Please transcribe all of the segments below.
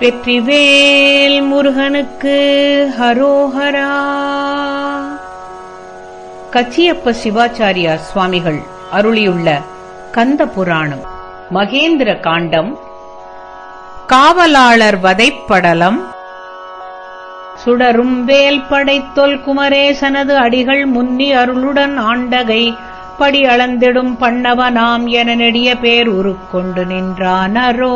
வெற்றிவேல் முருகனுக்கு ஹரோஹரா. கச்சியப்ப சிவாச்சாரியார் சுவாமிகள் அருளியுள்ள கந்த புராணம் மகேந்திர காண்டம். காவலாளர் வதைப்படலம். சுடரும் வேல் படைத்தொல் குமரேசனது அடிகள் முன்னி அருளுடன் ஆண்டகை. படி அளந்திடும் பண்ணவனாம் என நெடிய பேர் உருக்கொண்டு நின்றானரோ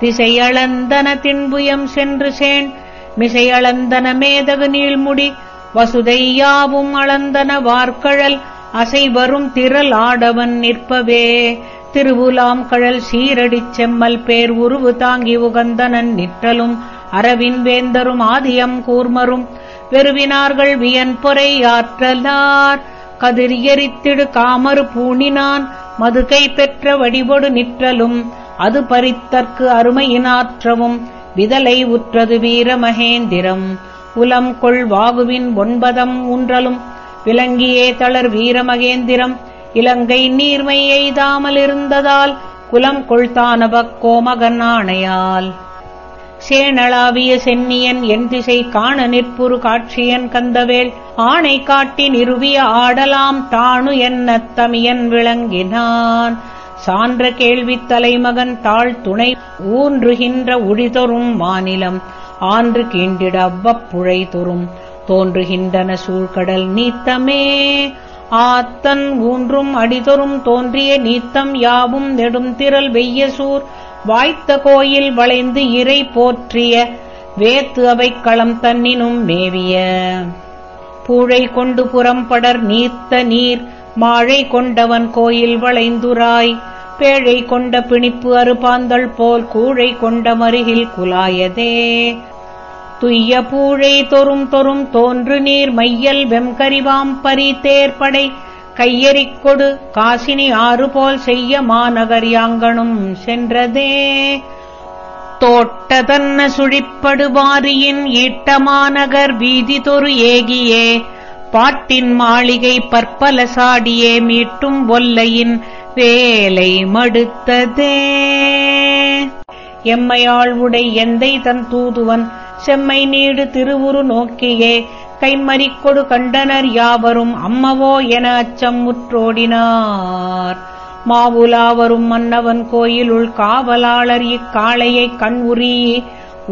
திசையளந்தன தின்புயம் சென்று சேன். மிசையளந்தன மேதகு நீள்முடி. வசுதை யாவும் அளந்தன வார்கழல். அசைவரும் திரள் ஆடவன் நிற்பவே. திருவுலாம் கழல் சீரடிச் செம்மல் பேர் உருவு தாங்கி உகந்தனன் நிற்றலும். அரவின் வேந்தரும் ஆதியம் கூர்மரும். வெறுவினார்கள் வியன் பொறை ஆற்றலார். கதிர் எரித்திடு காமறு பூணினான். மதுகை பெற்ற வடிபொடு நிற்றலும். அது பறித்தற்கு அருமையினாற்றவும் விதலை உற்றது வீர மகேந்திரம். உலம் கொள் வாகுவின் ஒன்பதம் ஊன்றலும் விலங்கியே தளர் வீரமகேந்திரம் இலங்கை நீர்மை எய்தாமலிருந்ததால் குலம் கொள்தானவக் கோமகன் ஆணையால். சேனளாவிய சென்னியன் என் திசை காண நிற்புரு காட்சியன் கந்தவேள் ஆணை காட்டி நிறுவிய ஆடலாம் தானு என்ன தமியன் விளங்கினான். சான்ற கேள்வித் தலைமகன் தாழ் துணை ஊன்றுகின்ற உழிதொரும் மாநிலம். ஆன்று கீண்டிட அவ்வப்புழை தொறும். தோன்றுகின்றன சூழ்கடல் நீத்தமே. ஆத்தன் ஊன்றும் அடிதொறும் தோன்றிய நீத்தம் யாவும் நெடும் திரள் வெய்யசூர் வாய்த்த கோயில் வளைந்து இறை போற்றிய வேத்து அவை களம் தன்னினும் மேவிய. பூழை கொண்டு புறம்படர் நீர்த்த நீர். மாழை கொண்டவன் கோயில் வளைந்துராய். பேழை கொண்ட பிணிப்பு அறுபாந்தள் போல் கூழை கொண்ட மருகில் குலாயதே. துய்ய பூழை தொறும் தொறும் தோன்று நீர் மையல் வெம்கரிவாம் பரி தேர்படை கையெறிக் கொடு காசினி ஆறு போல் செய்ய மாநகர் யாங்கனும் சென்றதே. தோட்டதன்ன சுழிப்படுவாரியின் ஈட்டமாநகர் வீதி தொரு ஏகியே. பாட்டின் மாளிகை பற்பல சாடியே மீட்டும் ஒல்லையின் வேலை மடுத்ததே. எம்மையாள் உடை எந்தை தன் தூதுவன் செம்மை நீடு திருவுரு நோக்கியே. கைமறிக்கொடு கண்டனர் யாவரும் அம்மவோ என அச்சம் முற்றோடினார் மாவுலாவரும் மன்னவன் கோயிலுள் காவலாளர் இக்காளையைக் கண் உறி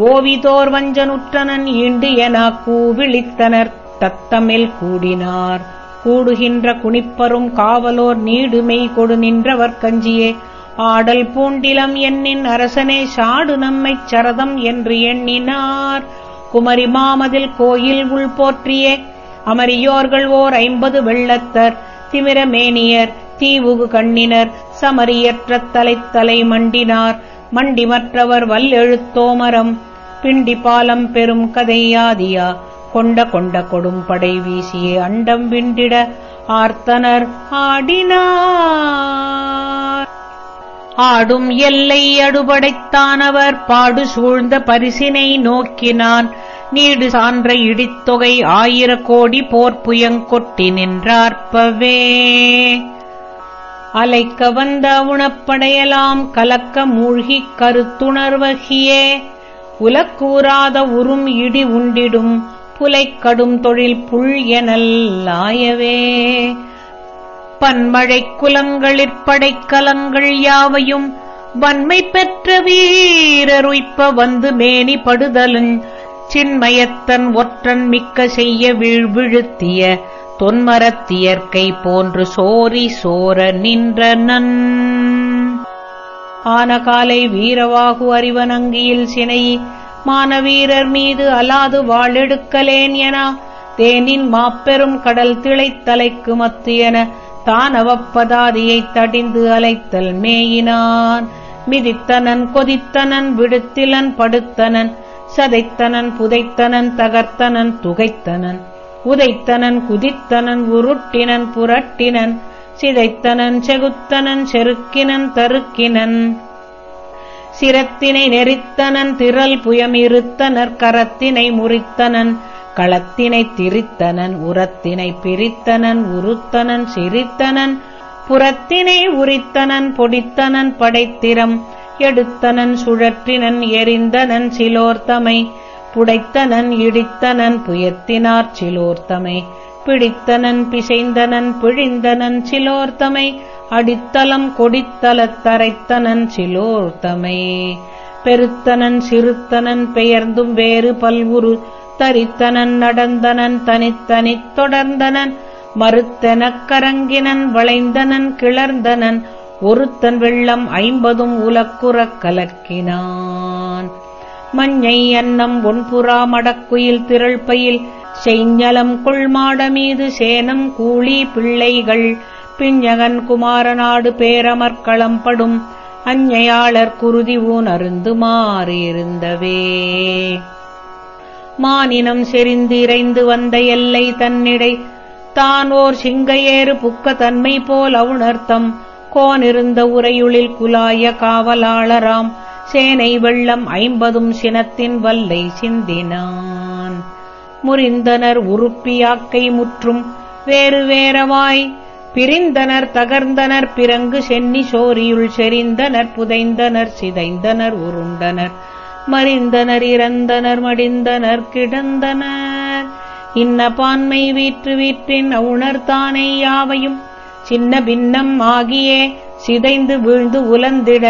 ஓவிதோர் வஞ்சனுற்றனன் ஈண்டு என கூவிழித்தனர். தத்தமில் கூடினார். கூடுகின்ற குனிப்பரும் காவலோர் நீடுமை கொடு நின்றவர் கஞ்சியே. ஆடல் பூண்டிலம் எண்ணின் அரசனே சாடு நம்மைச் சரதம் என்று எண்ணினார். குமரி மாமதில் கோயில் உள் போற்றியே. அமரியோர்கள் ஓர் ஐம்பது வெள்ளத்தர். திமிரமேனியர் தீவுகு கண்ணினர் சமரியற்ற தலைத்தலை மண்டினார். மண்டி மற்றவர் வல்லெழுத்தோமரம். பிண்டி பாலம் பெரும் கதையாதியா. கொண்ட கொண்ட கொடும் படை வீசியே அண்டம் விண்டிட ஆர்த்தனர் ஆடினார். ஆடும் எல்லை அடுபடைத்தானவர் பாடு சூழ்ந்த பரிசினை நோக்கினான். நீடு சான்ற இடித்தொகை ஆயிர கோடி போர்ப்புயங்கொட்டி நின்றார்ப்பவே. அலைக்க வந்த உணப்படையலாம் கலக்க மூழ்கிக் கருத்துணர்வகியே. உலக்கூறாத உறும் இடி உண்டிடும் புலைக்கடும் தொழில் புள் எனல்லாயவே பன்மழைக் குலங்களிற்படைக்கலங்கள் யாவையும் வன்மை பெற்ற வீரருய்ப்ப வந்து மேனி படுதலுஞ் சின்மயத்தன் ஒற்றன் மிக்க செய்ய வீழ்விழுத்திய தொன்மரத்தியற்கை போன்று சோரி சோர நின்றனன் ஆனகாலை வீரவாகு அறிவனங்கியில் சினை மானவீரர் மீது அலாது வாழெடுக்கலேன் என தேனின் மாப்பெரும் கடல் திளைத்தலைக்கு மத்தியன தானவப்பதாதியைத் தடிந்து அலைத்தல் மேயினான். மிதித்தனன் கொதித்தனன் விடுத்திலன் படுத்தனன் சதைத்தனன் புதைத்தனன் தகர்த்தனன் துகைத்தனன். உதைத்தனன் குதித்தனன் உருட்டினன் புரட்டினன் சிதைத்தனன் செகுத்தனன் செருக்கினன் தருக்கினன். சிரத்தினை நெறித்தனன் திரள் புயமிருத்தனர் கரத்தினை முறித்தனன் களத்தினைத் திரித்தனன் உரத்தினை பிரித்தனன் உருத்தனன் சிரித்தனன் புறத்தினை உரித்தனன் பொடித்தனன் படைத்திறம் எடுத்தனன் சுழற்றினன் எரிந்தனன் சிலோர்த்தமை புடைத்தனன் இடித்தனன் புயத்தினார் சிலோர்த்தமை பிடித்தனன் பிசைந்தனன் பிழிந்தனன் சிலோர்த்தமை அடித்தலம் கொடித்தலத் தரைத்தனன் சிலோர்த்தமை பெருத்தனன் சிறுத்தனன் பெயர்ந்தும் வேறு பல்வுரு தரித்தனன் நடந்தனன் தனித்தனித் தொடர்ந்தனன். மறுத்தெனக் கரங்கினன் வளைந்தனன் கிளர்ந்தனன். ஒருத்தன் வெள்ளம் ஐம்பதும் உலக்குறக் கலக்கினான். மஞ்சை அன்னம் ஒன்புறா மடக்குயில் திரள்பயில். செய்ஞலம் கொள்மாட மீது சேனம் கூலி பிள்ளைகள். பிஞ்சகன் குமாரநாடு பேரமர்களம்படும் அஞ்ஞையாளர் குருதி ஊன் அருந்து மாறியிருந்தவே. மானினம் செறிந்திரைந்து வந்த எல்லை தன்னிடை தான் ஓர் சிங்கையேறு புக்க தன்மை போல் அவுணர்த்தம். கோனிருந்த உரையுளில் குலாய காவலாளராம் சேனை வெள்ளம் ஐம்பதும் சினத்தின் வல்லை சிந்தினான். முறிந்தனர் உருப்பியாக்கை முற்றும் வேறு வேறவாய் பிரிந்தனர் தகர்ந்தனர் பிறங்கு சென்னி சோரியுள் செறிந்தனர் புதைந்தனர் சிதைந்தனர் உருண்டனர். மறிந்தனர் இறந்தனர் மடிந்தனர் கிடந்தனர். இன்ன பான்மை வீற்று வீற்றின் அவுணர்தானே யாவையும்? சின்ன பின்னம் ஆகியே சிதைந்து வீழ்ந்து உலந்திட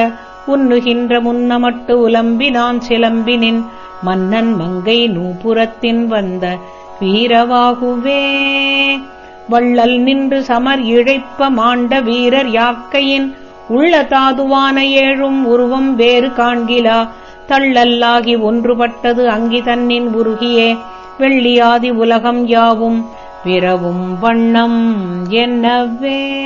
உண்ணுகின்ற முன்னமட்டு உலம்பினான் சிலம்பினின் மன்னன் மங்கை நூபுரத்தின் வந்த வீரவாகுவே. வள்ளல் நின்று சமர் இழைப்ப மாண்ட வீரர் யாக்கையின் உள்ள தாதுவான ஏழும் உருவம் வேறு காண்கிலா. தள்ளல்லாகி ஒன்றுபட்டது அங்கி தன்னின் உருகியே. வெள்ளியாதி உலகம் யாவும் விரவும் வண்ணம் என்னவே.